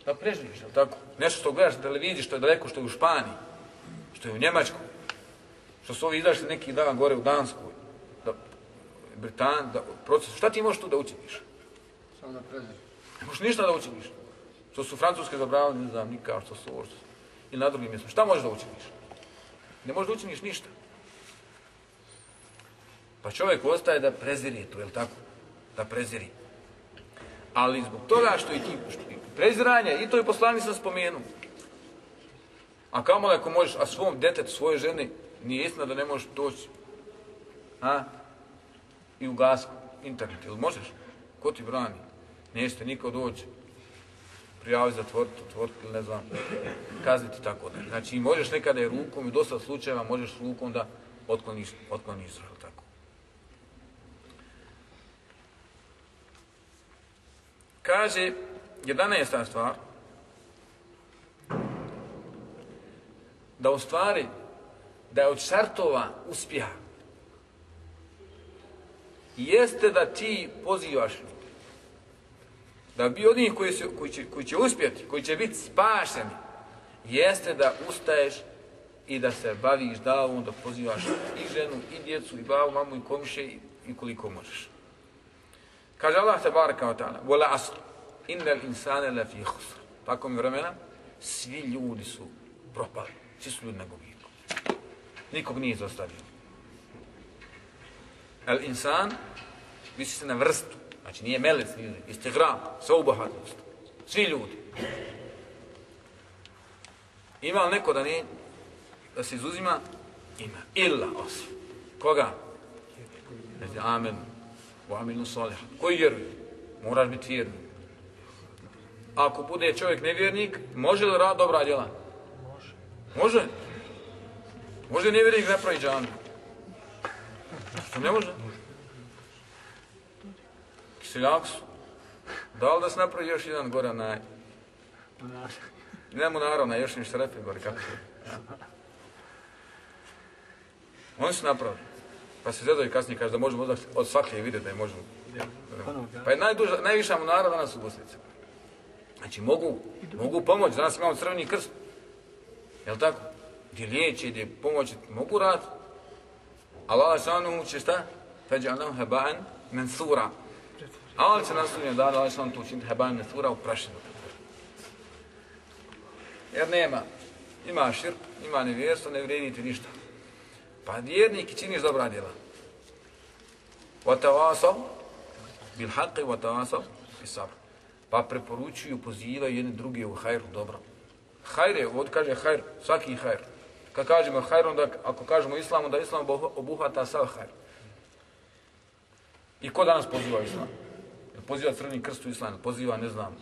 da preživiš, jel tako? Nešto što gledaš na televiziji, što je daleko, što je u Španiji, što je u Njemačkoj, što su ovi izašli neki dan gore u Danskoj, da, Britan, da, proces, šta ti možeš tu da učiniš? Samo da prezir. Ne možeš ništa da učiniš. Što su francuske zabravili, ne znam, nikak, što su ovo, što su, ili na drugim mjestima. Šta možeš da učiniš? Ne možeš da učiniš ništa. Pa čovjek ostaje da preziri to, je li tako? Da preziri. Ali zbog toga što i ti, što i preziranje, i to je poslanik sam spomenuo. A kamo ako možeš, a svom detetu, svoje ženi, nije istina da ne možeš doći. A? I u gas, internet, ili možeš? Ko ti brani? Nećete niko doći. Prijavi zatvoriti, otvoriti ili ne znam, kazniti tako da. Znači, možeš nekada i rukom, i dosta slučajeva možeš rukom da otkloniš, otkloniš, jel tako? Kaže, 11. stvar, da u stvari, da je od šartova uspjeha, jeste da ti pozivaš ljudi. Da bi od njih koji, se, koji, će, koji će uspjeti, koji će biti spašeni, jeste da ustaješ i da se baviš davom, da pozivaš i ženu, i djecu, i bavu, mamu, i komiše, i koliko možeš. Kaže Allah te baraka wa ta'ala, vola asr, innal insane la fi khusr. Tako mi vremena, svi ljudi su propali, svi su ljudi na gubitku. Nikog nije zostavio. Al insan, misli se na vrstu, znači nije melec, nije istigram, saubahatnost. Svi ljudi. Ima li neko da ne, da se izuzima? Ima. Illa osim. Koga? Znači, amen. U aminu salih. Koji vjeruje? Moraš biti vjernik. Ako bude čovjek nevjernik, može li rad dobra djela? Može. Može? Može nevjernik napravi džanu? Što ne može? Kiseljak su. Da li da se napravi još jedan gora na... Ne mu naravno, još ništa repe gore, kako. Ja. *laughs* Oni su napravili. Pa se zedaju kasnije kaže da možemo od, od svaklje vidjeti da je možemo. Pa je najduža, najviša mu narod danas u Bosnici. Znači mogu, mogu pomoći, danas imamo crveni krst. Jel tako? Gdje liječi, gdje pomoći, mogu rad. Allah šanu će šta? Feđa'nam heba'an mensura. Allah će nastavljeno da Allah šanu to učiniti heba'an mensura u prašinu. Jer nema. Ima širk, ima nevjerstvo, ne vrijedite ništa. Pa vjernik činiš dobra djela. Vatavasav bil haqi vatavasav i sabr. Pa preporučuju, pozivaju jedne druge u hajru dobro. Hajr je, ovdje kaže hajr, svaki hajr. Kad kažemo hajr, onda ako kažemo islamu, da islam obuhvata sav hajr. I ko danas poziva islam? Poziva crveni krst u islam, poziva, ne znam,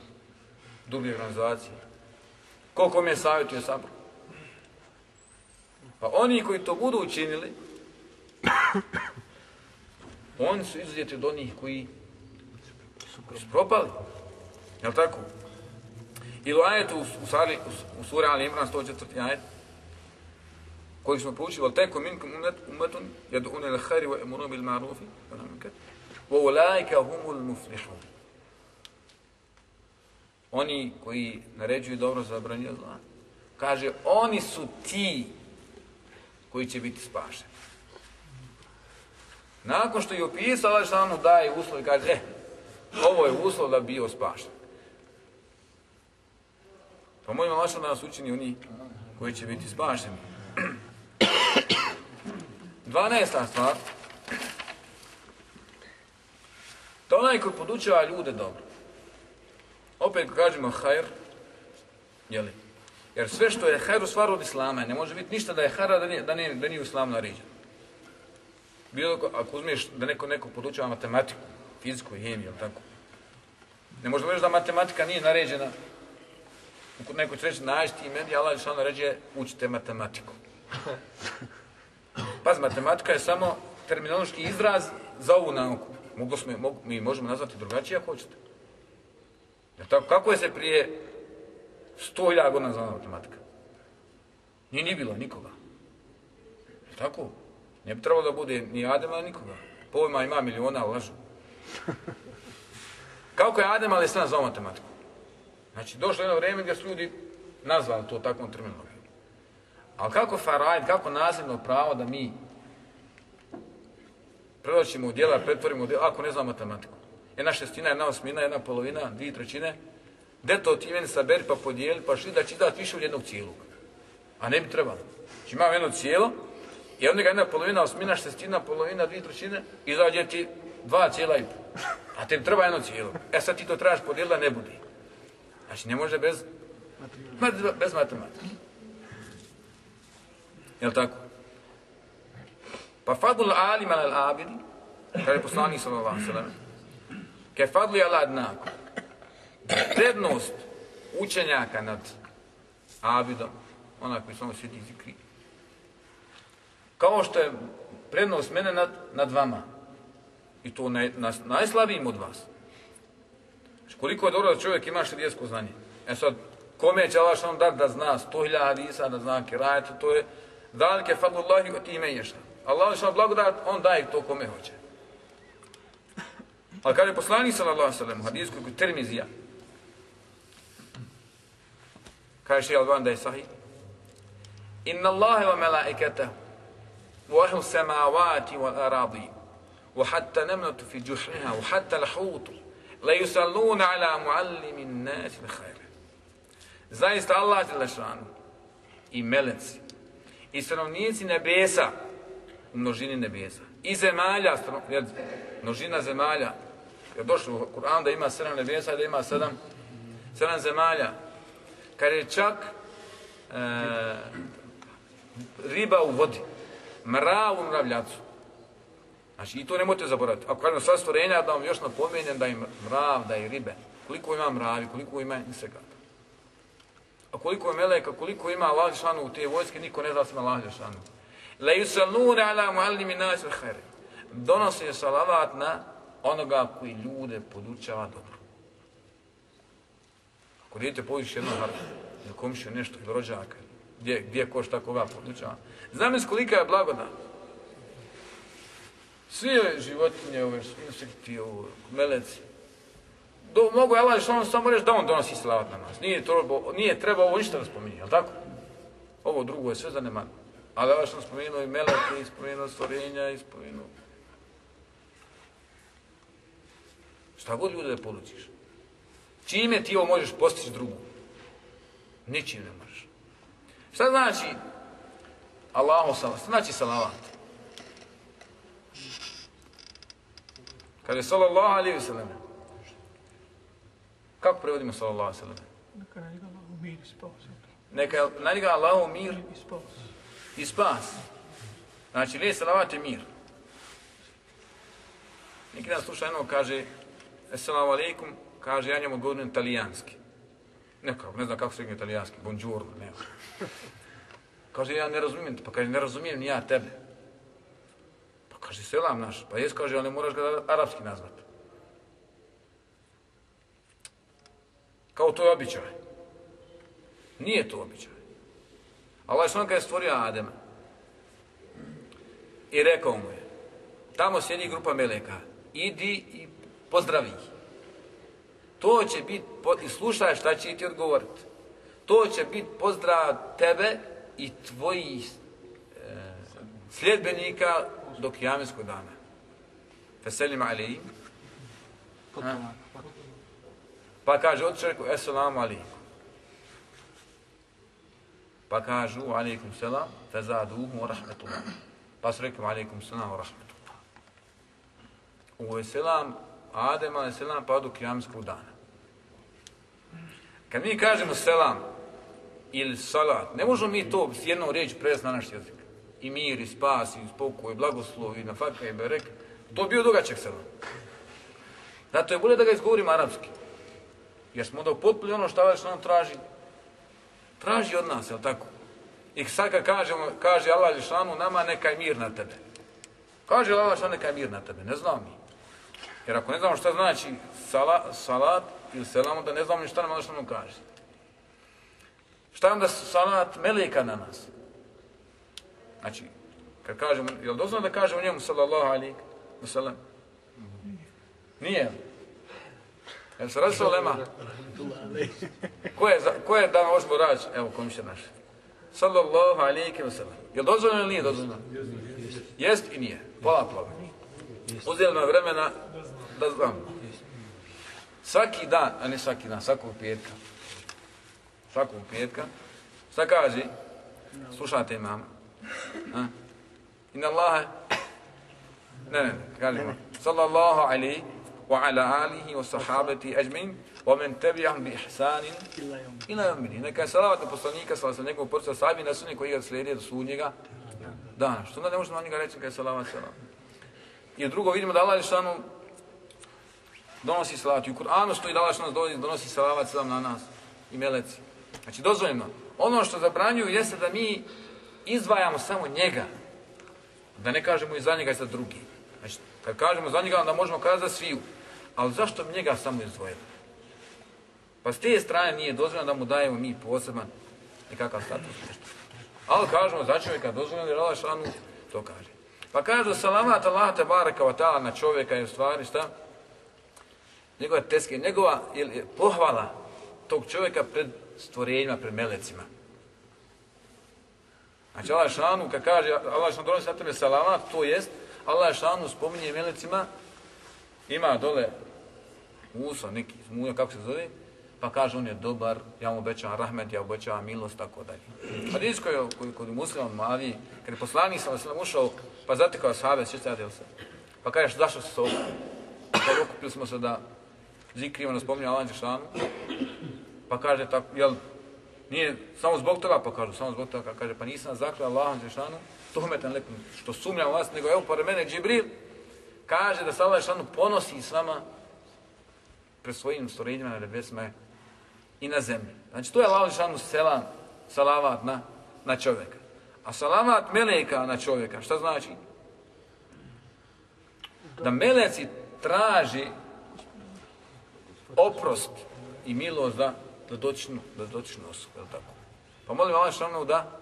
druge organizacije. Koliko mi je savjetuje sabr? Pa oni koji to budu učinili, oni su izuzeti od onih koji su propali. Jel' tako? Ili u ajetu u, sari, u, u suri Ali Imran 104. ajet, koji smo proučili, vol teko minkum umetun, jedu une lehari wa emunu bil ma'rufi, wa ulajka humul muflihun. Oni koji naređuju dobro za obranje zla, kaže, oni su ti koji će biti spašeni. Nakon što je opisao, Allah što daje uslov i kaže, eh, ovo je uslov da bio spašen. Pa mojima Allah da nas učini oni koji će biti spašeni. *clears throat* 12. stvar, to onaj koji podučava ljude dobro. Opet kažemo hajr, jeli, Jer sve što je hajru stvar od islama, ne može biti ništa da je hajra da nije, da nije, da nije islam islamu naređen. Bilo ako uzmeš da neko neko podučava matematiku, fiziku, hemiju, tako. Ne može reći da matematika nije naređena. Ako neko će reći, nađi ti meni, Allah je što ređe, učite matematiku. Paz, matematika je samo terminološki izraz za ovu nauku. Mogu smo, mogu, mi možemo nazvati drugačije ako hoćete. Jer tako, kako je se prije Sto 100.000 godina znala matematika? Nije ni bilo nikoga. Je tako? Ne bi trebalo da bude ni Adema, ni nikoga. Pojma ima miliona, lažu. Kako je Adem, ali sam zvao matematiku? Znači, došlo je jedno vrijeme gdje su ljudi nazvali to takvom terminologijom. Ali kako farajd, kako nazivno pravo da mi predoćimo u dijela, pretvorimo u dijela, ako ne znam matematiku. Jedna šestina, jedna osmina, jedna polovina, dvije trećine. Gde to ti meni saberi pa podijeli, pa šli da čitati više od jednog cijelog. A ne bi trebalo. Znači imam jedno cijelo, i onda ga jedna polovina, osmina, šestina, polovina, dvije trećine, izađe ti dva cijela i pol. A tebi treba jedno cijelo. E sad ti to trebaš podijeliti da ne budi. Znači ne može bez, bez matematike. Jel tako? Pa fadul alima al abidi, kada je poslanik sallallahu alaihi sallam, ke fadli ala adnaku, prednost učenjaka nad abidom, ona koji samo ono sveti zikri, kao što je prednost mene nad, nad vama, i to naj, na, najslabijim od vas. Znači, koliko je dobro da čovjek ima širijesko znanje. E sad, kome će Allah što dat da zna sto hiljada hadisa, da zna kirajatu, to je dalike fadlullahi od ime ješta. Allah što blagodat, on daje to kome hoće. Ali kaže poslanik sallallahu sallam hadijskoj kod termizija, kaže šeha Alban da je sahih, Inna Allahe wa melaikata wa ahlu samavati wal aradi wa hatta namnatu fi juhriha wa hatta lahutu la yusalluna ala muallimin nasi bi. Zaista Allah je lešanu i meleci i stanovnici nebesa u množini nebesa i zemalja, jer množina zemalja. Jer došlo u Kur'an da ima sedam nebesa da ima sedam, sedam zemalja? Kad je čak e, riba u vodi mrav u mravljacu znači i to nemojte zaboraviti ako kažem sva stvorenja da vam još napomenem da je mrav, da je ribe koliko ima mravi, koliko ima insekata a koliko je meleka, koliko ima Allah u te vojske, niko ne zna sam Allah šanu. La yusalluna ala muallimi nas al khair. Donosi salavat na onoga koji ljude podučava dobro. Ako dijete poviš jednu harfu, ili komšiju nešto, ili rođaka, gdje, gdje ko šta koga podučava. Znam s kolika je blagodan. Svi životinje, ove insekti, ove meleci, Do, mogu je Allah što samo reći da on donosi slavat na nas. Nije, to, nije treba ovo ništa da spominje, jel tako? Ovo drugo je sve zanemarno. Ali Allah što spomenuo i meleke, i spomenuo stvorenja, i spomenuo... Šta god ljude da podučiš? Čime ti ovo možeš postići drugu? Ničim ne možeš. Šta znači Allahu salavat? Šta znači salavat? Kada je sallallahu alaihi wa sallam, Kako prevodimo sallallahu alaihi sallam? Neka na njega Allahu mir i spas. Neka na njega Allahu mir I spas. i spas. Znači, lijek salavat je mir. Neki dan sluša jednog kaže, Assalamu alaikum, kaže, ja njemu govorim italijanski. Nekako, ne znam kako se rekne italijanski, buongiorno, ne Kaže, ja ne razumijem te, pa kaže, ne razumijem ni ja tebe. Pa kaže, selam naš, pa jes, kaže, ali moraš ga arapski nazvati. Kao to je običaj. Nije to običaj. Allah je je stvorio Adema i rekao mu je, tamo sjedi grupa meleka, idi i pozdravi ih. To će biti, i slušaj šta će ti odgovoriti. To će biti pozdrav tebe i tvojih e, sljedbenika do kijameskog dana. Veselim alijim. Pa kaže od eselamu alaikum. Pa kažu, alaikum selam, fe zaduhu wa rahmetullah. Pa su rekli, alaikum selam wa rahmetullah. Ovo je selam, Adem alaih selam, pa do kijamskog dana. Kad mi kažemo selam ili salat, ne možemo mi to s jednom riječi prevesti na naš jezik. I mir, i spas, i spokoj, i blagoslov, i nafaka, i berek. To bio dugačak selam. Zato je bolje da ga izgovorim arapski. Jer smo da upotpili ono što već on traži. Traži od nas, jel tako? I sad kad kažemo, kaže Allah Žešanu, nama neka je mir na tebe. Kaže Allah Žešanu, neka je mir na tebe. Ne znam mi. Jer ako ne znamo šta znači sala, salat ili selam, onda ne znamo ni šta nam Allah nam kaže. Šta onda salat meleka na nas? Znači, kad kažemo, je li dozvoljeno da kažemo njemu sallallahu alaihi wa sallam? Nije. Jel se radi lema? Ko je, za- ko je da možemo raći? Evo, komšće naš. Sallallahu alaihi wa sallam. Je li dozvoljeno ili nije dozvoljeno? Jest i nije. Pola pola. Uzeli nam vremena da znam. Svaki dan, a ne svaki dan, svakog petka. Svakog petka. Šta kaže? Slušajte imam. A? Inna Allahe ne, ne, kažemo. Sallallahu alaihi wa ala alihi wa sahabati ajmin wa men tabi'ahum bi ihsanin ila jomini. Neka je salavat na poslanika, salavat na njegovog porca sahabi na sunje koji ga slijedi do sudnjega dana. Što onda ne možemo na njega reći kada je salavat salavat. I drugo vidimo da Allah Žešanu donosi salavat. I u Kur'anu stoji da Allah Žešanu donosi, donosi salavat sam na nas i meleci. Znači dozvoljeno. Ono što zabranjuju jeste da mi izdvajamo samo njega. Da ne kažemo i za njega i za drugi. Znači, kad kažemo za njega, onda možemo kazati za sviju. Ali zašto bi njega samo izdvojili? Pa s te strane nije dozvoljeno da mu dajemo mi poseban nekakav status. Nešto. Ali kažemo za čovjeka dozvoljeno jer Allah šanu to kaže. Pa kažu salavat Allah te baraka wa ta'ala na čovjeka je u stvari šta? Njegova teske, njegova ili, pohvala tog čovjeka pred stvorenjima, pred melecima. Znači Allah šanu kad kaže Allah šanu donosi na tebe salavat, to jest Allah šanu spominje melecima ima dole usa neki zmuja, kako se zove, pa kaže on je dobar, ja mu obećavam rahmet, ja obećavam milost, tako dalje. Hadis koji, koji kod muslima mali, kad je poslanik sam sam ušao, pa zatekao sahabe, sjećate se? Pa kaže, zašto se ovdje? Pa okupili smo se da zikrima da spominje Allah Đešanu, pa kaže, tako, jel, nije samo zbog toga, pa kažu, samo zbog toga, kaže, pa nisam zakljao Allahom Đešanu, tuhmetan lepim, što sumnjam vas, nego evo, pored mene Džibril, kaže da se Allah Đešanu ponosi s vama pred svojim stvorenjima na nebesima i na zemlji. Znači, to je Allah Đešanu selam, salavat na, na čovjeka. A salavat meleka na čovjeka, šta znači? Da meleci traži oprost i milost za da dotičnu, da dotičnu osobu, je tako? Pa molim Allah Žešanu da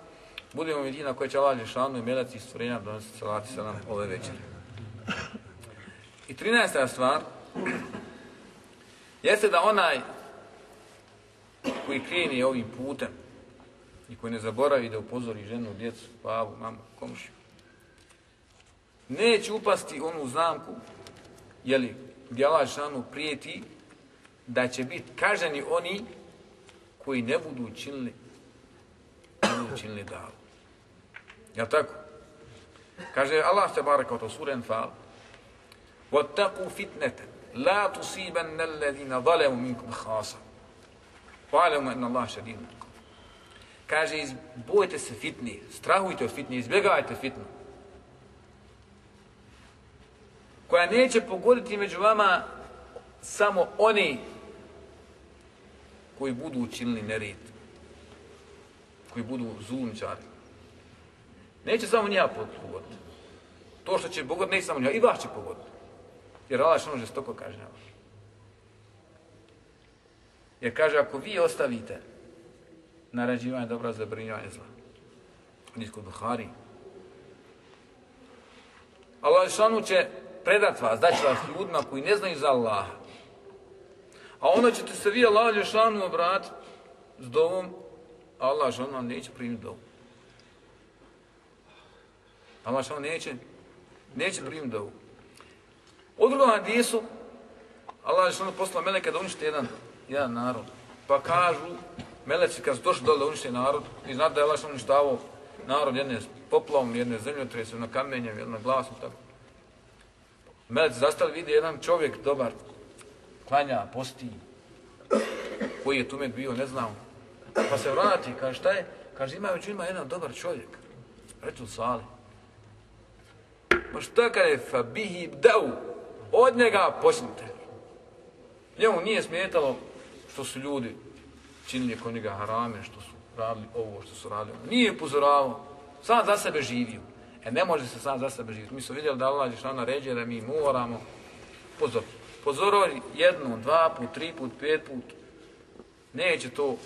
budemo jedina koja će Allah Žešanu i meleci i stvorenja donositi salati salam ove večere. I 13. stvar jeste da onaj koji krene ovim putem i koji ne zaboravi da upozori ženu, djecu, babu, mamu, komšiju, neće upasti onu zamku, jeli, gdje Allah Žešanu prijeti da će biti kaženi oni koji ne budu učinili ne budu učinili davu. Jel tako? Kaže Allah te baraka o to sura Enfal وَاتَّقُوا فِتْنَةً لَا تُصِيبَنَّ الَّذِينَ ظَلَمُوا مِنْكُمْ خَاصًا وَعَلَمُوا أَنَّ اللَّهَ شَدِيدٌ Kaže, iz, bojte se fitni, strahujte od fitni, izbjegavajte fitnu. Koja neće pogoditi među vama samo oni koji budu učinili nered, koji budu zulumčari. Neće samo njega pogoditi. To što će pogoditi, neće samo njega, i vas će pogoditi. Jer Allah što žestoko kažnjava. Jer kaže, ako vi ostavite narađivanje dobra za brinjavanje zla, Nisko Buhari, Allah šanu će predat vas, daće vas ljudima koji ne znaju za Allaha. A onda ćete se vi Allah Žešanu obratiti s dovom, a Allah Žešanu vam neće primiti dovu. Allah Žešanu neće, neće primiti dovu. U drugom hadisu, Allah Žešanu poslao meleke da unište jedan, jedan narod. Pa kažu, meleci kad su došli dole da unište narod, i znate da je Allah Žešanu uništavao narod jedne poplavom, jedne zemljotresom, na kamenjem, na glasom, tako. Meleci zastali vidi jedan čovjek dobar, klanja, posti, koji je tumet bio, ne znam. Pa se vrati, kaže šta je? Kaže ima već ima jedan dobar čovjek. Reću Sali. Ma šta kada je fabihi bdau, od njega počnite. Njemu nije smetalo što su ljudi činili kod njega harame, što su radili ovo, što su radili ovo. Nije upozoravao, sam za sebe živio. E ne može se sam za sebe živjeti. Mi smo vidjeli da Allah je što naređuje da mi moramo pozoriti Pozorovi jednom, dva put, tri put, pet put. Neće to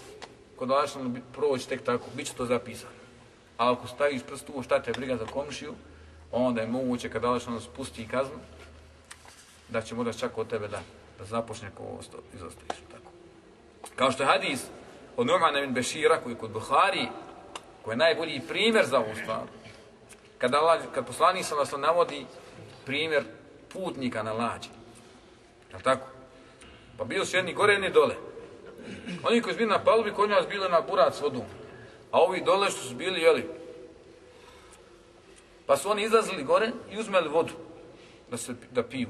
kod Allahšanu proći tek tako, bit će to zapisano. A ako staviš prst u šta te briga za komšiju, onda je moguće kad Allahšanu spusti kaznu, da će možda čak od tebe da, da započne ko osto, izostaviš. Tako. Kao što je hadis od Numana bin Bešira koji je kod Buhari, koji je najbolji primjer za ovu stvar. Kada, Allah, kad poslanik sam vas navodi primjer putnika na lađi. Je tako? Pa bio su jedni gore, jedni dole. Oni koji su bili na palubi, kod nas bili na burac vodu. A ovi dole što su bili, jeli? Pa su oni izlazili gore i uzmeli vodu da, se, da piju.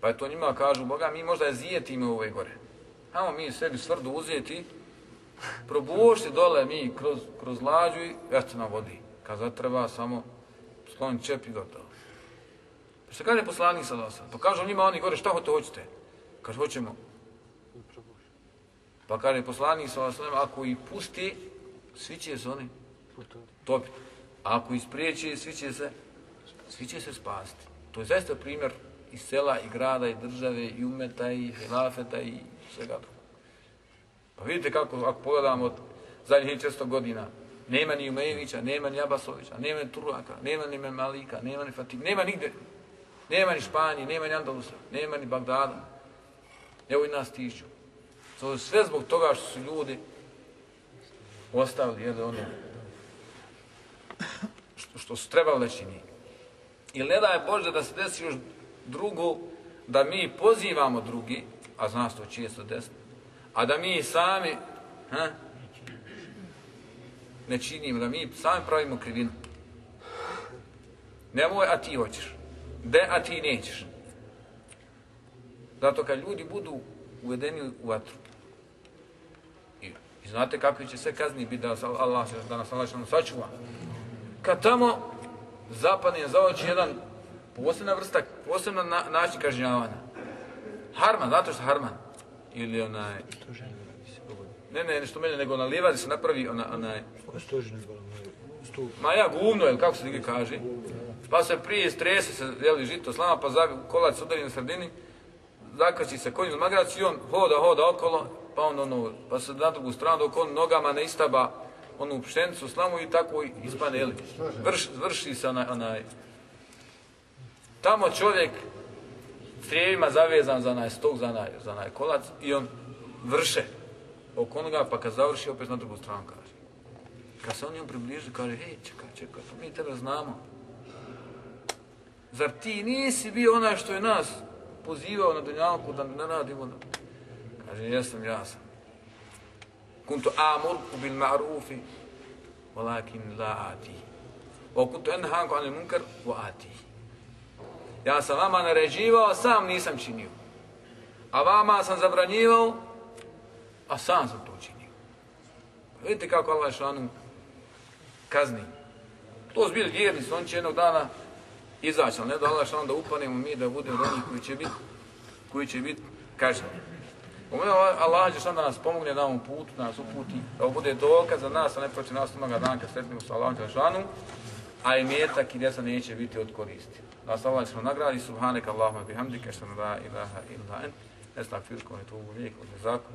Pa je to njima kažu, Boga, mi možda je zijetimo ove gore. Hajmo mi sebi svrdu uzeti, probušti dole mi kroz, kroz lađu i eto na vodi. Kad zatreba, samo sklon čep i gotovo. Pa što kaže poslanik sa dosa? Pa kažu njima oni gore, šta hoćete, hoćete? Kaže, hoćemo. Pa kaže poslanik sa dosa, ako ih pusti, svi će se oni topiti. A ako ih spriječi, svi će se, svi će se spasti. To je zaista primjer i sela, i grada, i države, i umeta, i hilafeta, i svega drugo. Pa vidite kako, ako pogledamo od zadnjih 400 godina, nema ni Umejevića, nema ni Abasovića, nema ni Turaka, nema ni Malika, nema ni Fatima, nema nigde. Nema ni Španije, nema ni Andalusa, nema ni Bagdada. Evo i nas tišću. To sve zbog toga što su ljudi ostavili, jel, ono, što, što su trebali da čini. Ili ne daj Bože da se desi još drugo, da mi pozivamo drugi, a zna se to često desno, a da mi sami ha, ne činimo, da mi sami pravimo krivinu. Nemoj, a ti hoćeš. De, a ti nećeš. Zato kad ljudi budu uvedeni u vatru, i, i znate kakvi će sve kazni biti da, Allah, da nas Allah sačuva, kad tamo zapadne za oči jedan posebna vrsta, posebna na, način kažnjavanja. Harman, znate što Harman? Ili onaj... Ne, ne, nešto mene, nego na livadi se napravi ona, onaj... Ma ja, guvno, ili kako se dige kaže. Pa se prije strese se, jeli, žito slama, pa za, kolac udari na sredini, zakači se konj ili magrac i on hoda, hoda okolo, pa on ono, pa se na drugu stranu dok on nogama ne istaba onu pšenicu, slamu i tako ispane, jeli, vrš, vrši se onaj, onaj, tamo čovjek strijevima zavezan za onaj stok, za onaj, za onaj kolac i on vrše oko onoga, pa kad završi, opet na drugu stranu kaže. Kad se on njom približi, kaže, hej, čekaj, čekaj, pa mi tebe znamo. Zar ti nisi bio onaj što je nas pozivao na dunjalku da ne radimo? Da... Kaže, jesam, ja sam. Kuntu amurku bil ma'rufi, walakin la ati. O kuntu enhanku anil munkar, wa ati. Ja sam vama naređivao, sam nisam činio. A vama sam zabranjivao, a sam sam to činio. Vidite kako Allah šanu kazni. To su bili vjernici, on će jednog dana izaći, ali ne da Allah da upanemo mi da budemo od onih koji će biti koji će biti kažnjeni. Umeno Allah će da nas pomogne na ovom putu, da nas uputi, da bude dokaz za nas, a ne proći nas onoga dana kad sretnimo sa Allahom Đelešanu, a i metak i djeca neće biti od koristi. Da se Allah ćemo nagradi, subhanek Allahuma bihamdike, što ne da ilaha illa en, estak firko, ne tubu lijek, od zakon,